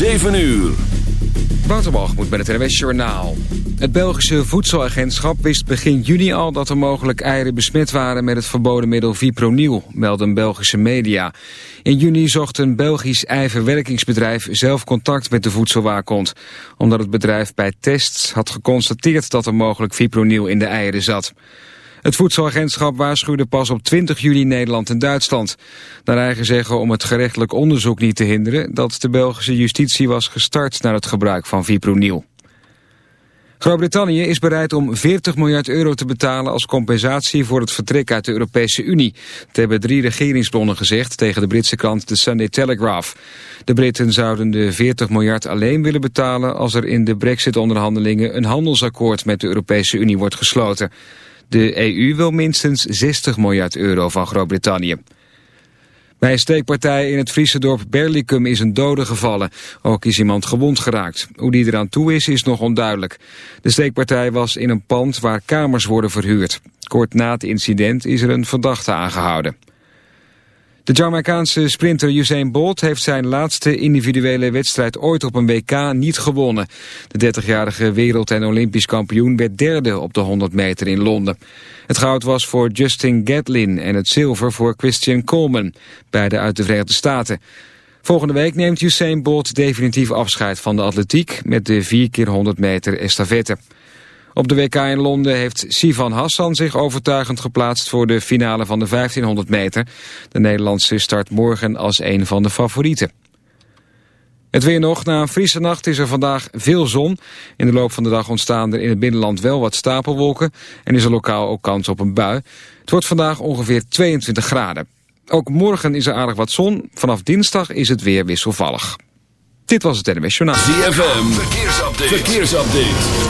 7 uur. moet bij het NWS Journaal. Het Belgische Voedselagentschap wist begin juni al dat er mogelijk eieren besmet waren met het verboden middel Vipronil, melden Belgische media. In juni zocht een Belgisch eiverwerkingsbedrijf zelf contact met de voedselwaakhond, omdat het bedrijf bij tests had geconstateerd dat er mogelijk Vipronil in de eieren zat. Het voedselagentschap waarschuwde pas op 20 juli Nederland en Duitsland. Naar eigen zeggen om het gerechtelijk onderzoek niet te hinderen... dat de Belgische justitie was gestart naar het gebruik van Vipronil. Groot-Brittannië is bereid om 40 miljard euro te betalen als compensatie voor het vertrek uit de Europese Unie. Dat hebben drie regeringsbronnen gezegd tegen de Britse krant The Sunday Telegraph. De Britten zouden de 40 miljard alleen willen betalen als er in de brexit-onderhandelingen een handelsakkoord met de Europese Unie wordt gesloten. De EU wil minstens 60 miljard euro van Groot-Brittannië. Bij een steekpartij in het Friese dorp Berlicum is een dode gevallen. Ook is iemand gewond geraakt. Hoe die eraan toe is, is nog onduidelijk. De steekpartij was in een pand waar kamers worden verhuurd. Kort na het incident is er een verdachte aangehouden. De Jamaicaanse sprinter Usain Bolt heeft zijn laatste individuele wedstrijd ooit op een WK niet gewonnen. De 30-jarige wereld- en olympisch kampioen werd derde op de 100 meter in Londen. Het goud was voor Justin Gatlin en het zilver voor Christian Coleman, beide uit de Verenigde Staten. Volgende week neemt Usain Bolt definitief afscheid van de atletiek met de 4 keer 100 meter estafette. Op de WK in Londen heeft Sivan Hassan zich overtuigend geplaatst voor de finale van de 1500 meter. De Nederlandse start morgen als een van de favorieten. Het weer nog. Na een frisse nacht is er vandaag veel zon. In de loop van de dag ontstaan er in het binnenland wel wat stapelwolken. En is er lokaal ook kans op een bui. Het wordt vandaag ongeveer 22 graden. Ook morgen is er aardig wat zon. Vanaf dinsdag is het weer wisselvallig. Dit was het NWS Journaal. ZFM. Verkeersupdate. Verkeersupdate.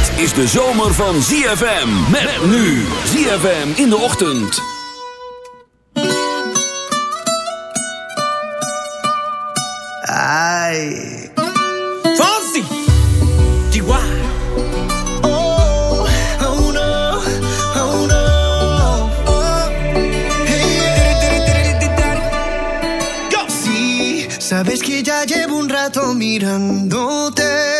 Dit is de zomer van ZFM. Met nu. ZFM in de ochtend. Ay. Fonsi, Chihuahua. Oh, oh no, oh sabes que ya llevo un rato mirándote.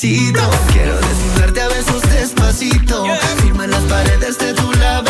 Quiero desnudarte a besos despacito. Firma las paredes de tu laberinto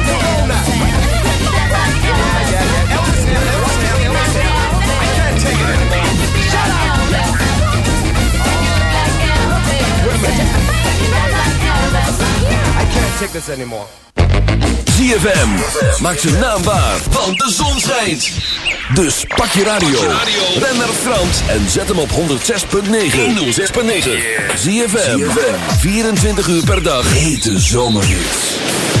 ZFM. Maak zijn naam waar, de zon schijnt. Dus pak je radio. Ben naar Frans en zet hem op 106.9. 106.9. ZFM. 24 uur per dag. Hete zomerhits.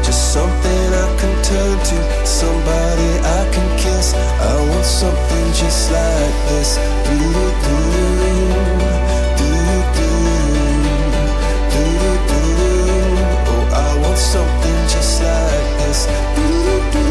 Just something I can turn to, somebody I can kiss. I want something just like this. Do-do-do-do, do-do-do-do, Oh, I want something just like this. Oh,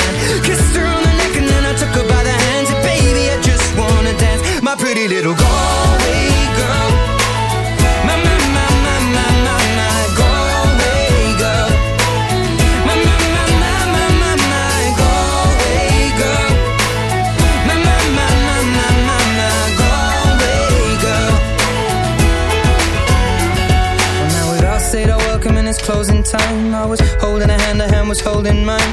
an Englishman. Kissed her on the neck and then I took her by the hands. And baby, I just wanna dance, my pretty little Galway girl. My, my, my, my, my, my, my Galway girl. My, my, my, my, my, my, my Galway girl. Well, now we'd all said our welcome and it's closing time. I was holding a hand, a hand was holding mine.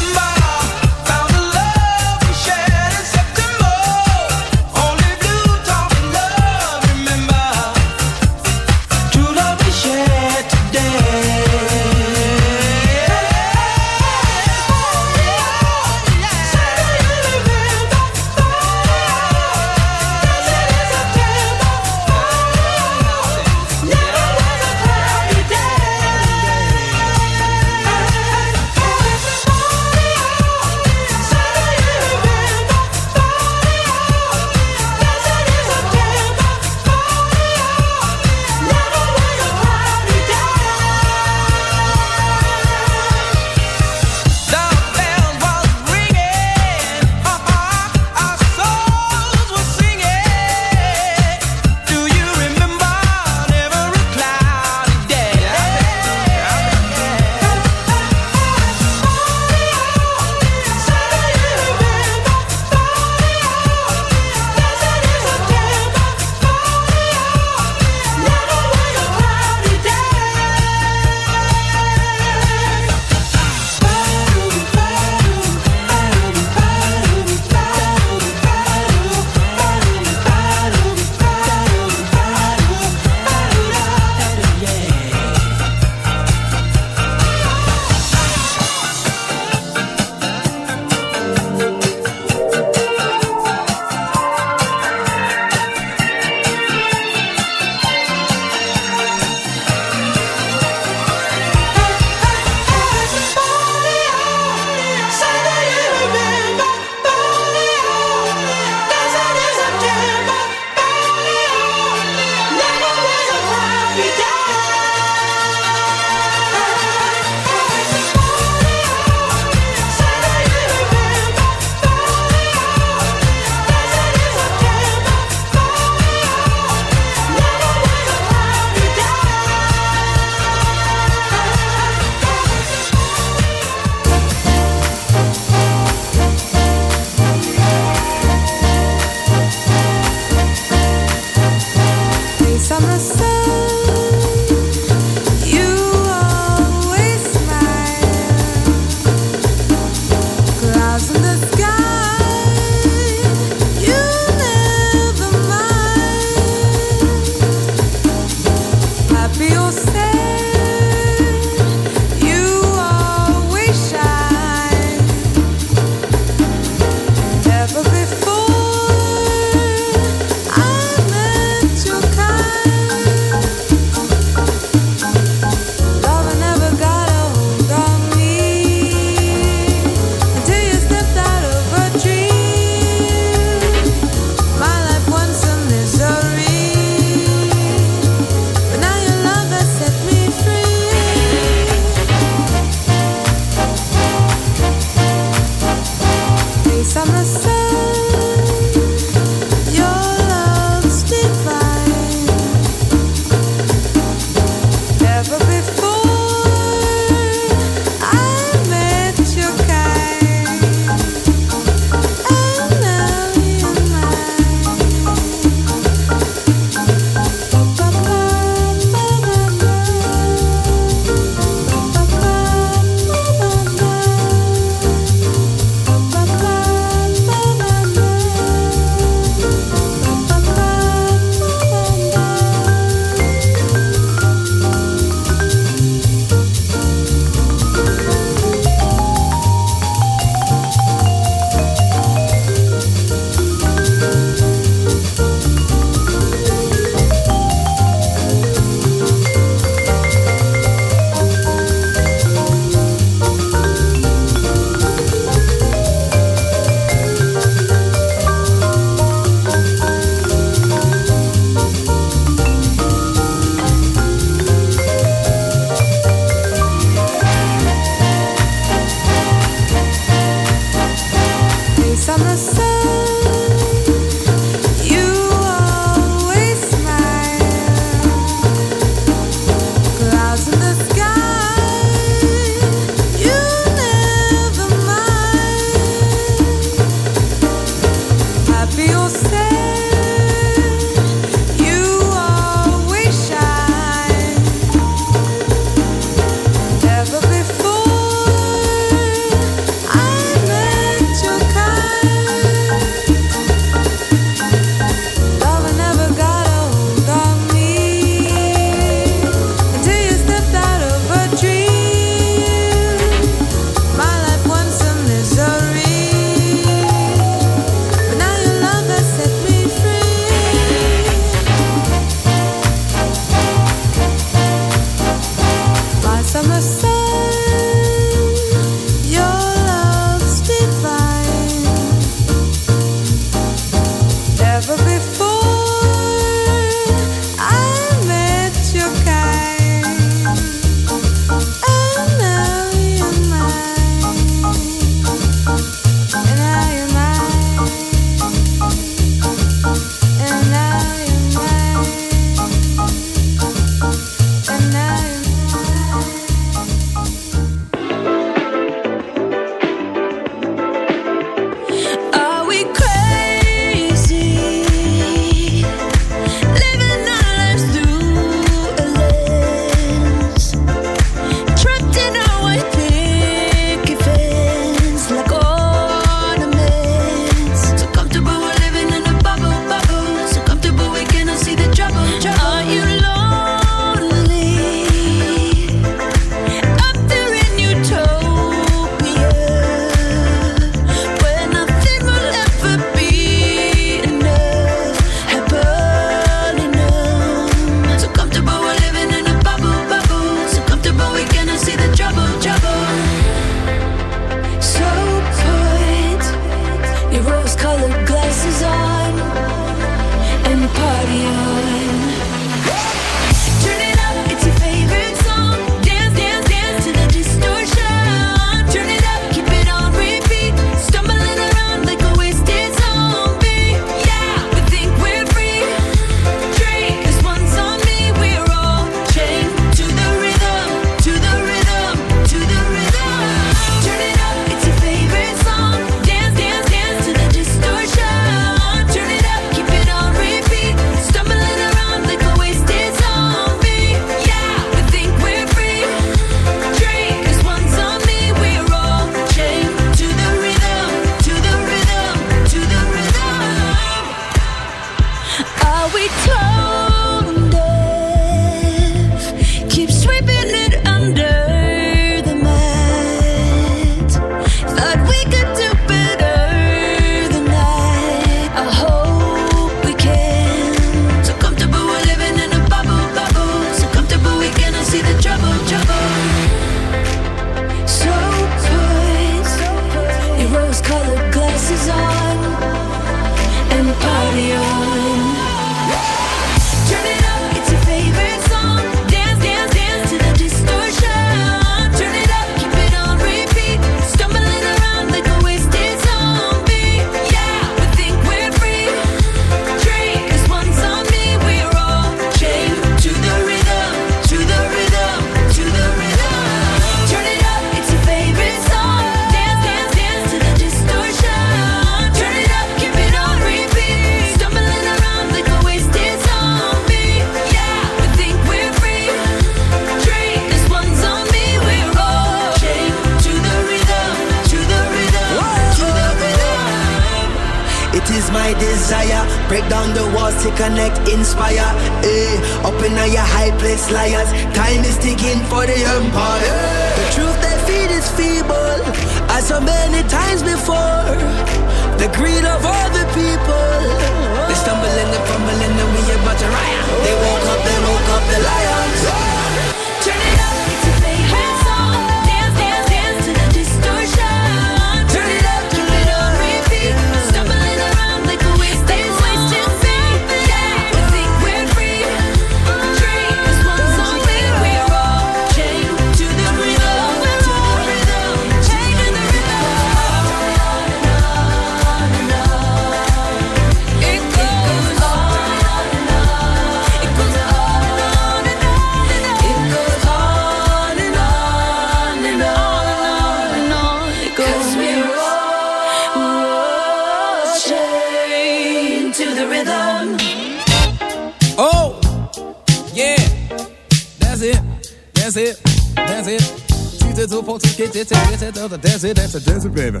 Portuguese, it's a visit of the desert, that's a desert, baby.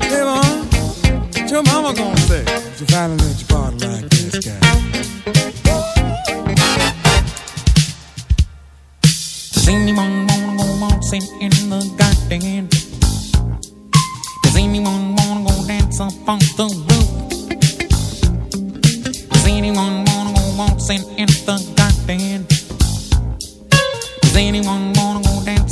Hey, mom, what your mama gonna say? if You finally let your body like this guy. Does anyone wanna go waltzing in the garden? Does anyone wanna go dance up on the roof? Does anyone wanna go waltzing in the garden? Does anyone wanna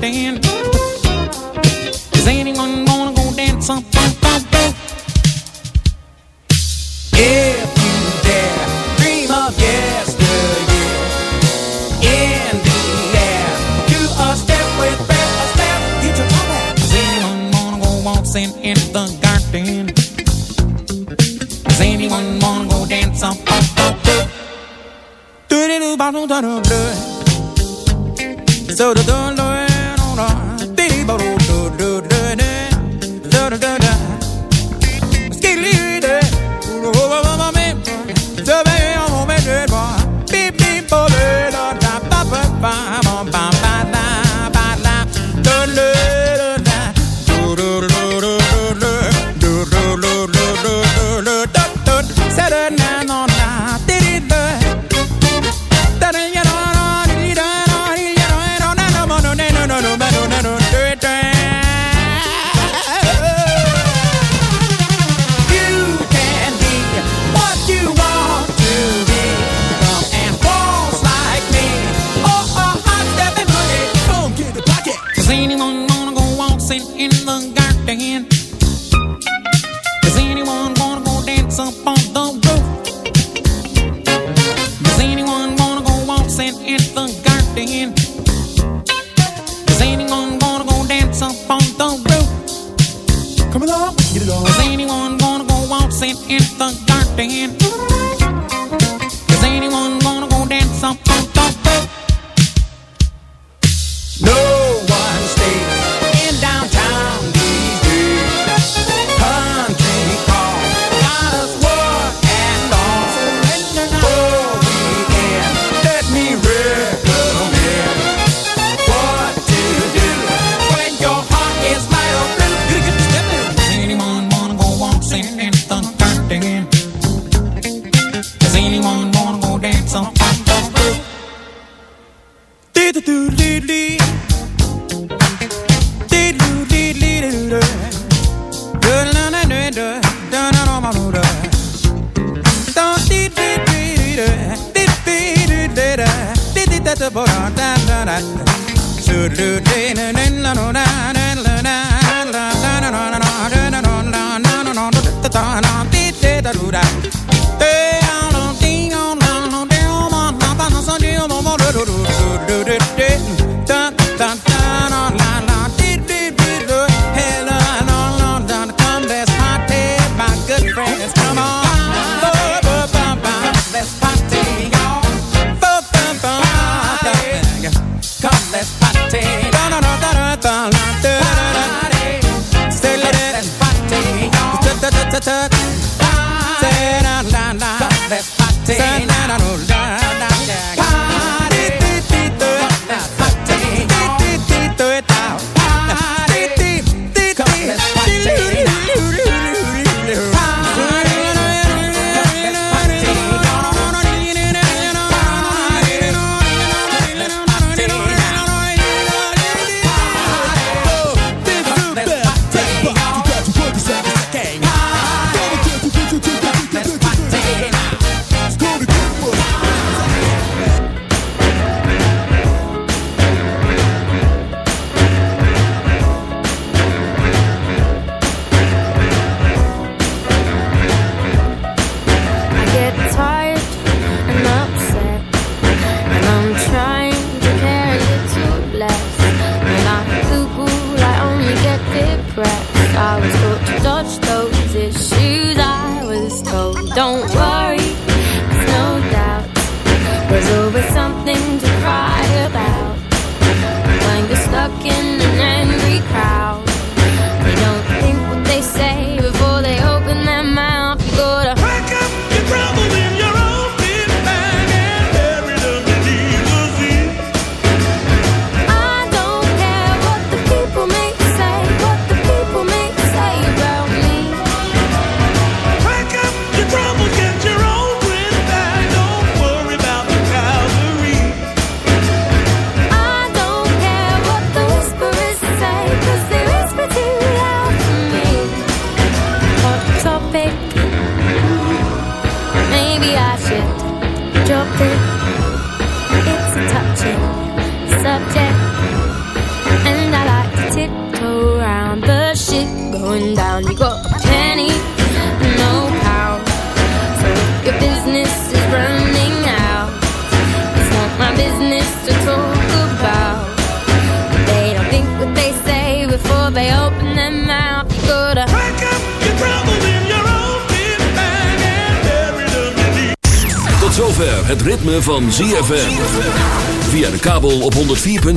down. Is anyone gonna go dance up on the boat? If you dare, dream of yesteryear. In the air, do a step with breath, a step, get your toe. Is anyone gonna go waltzing in the garden? Is anyone gonna go dance up on the boat? Do do do, ba do do do. So the do.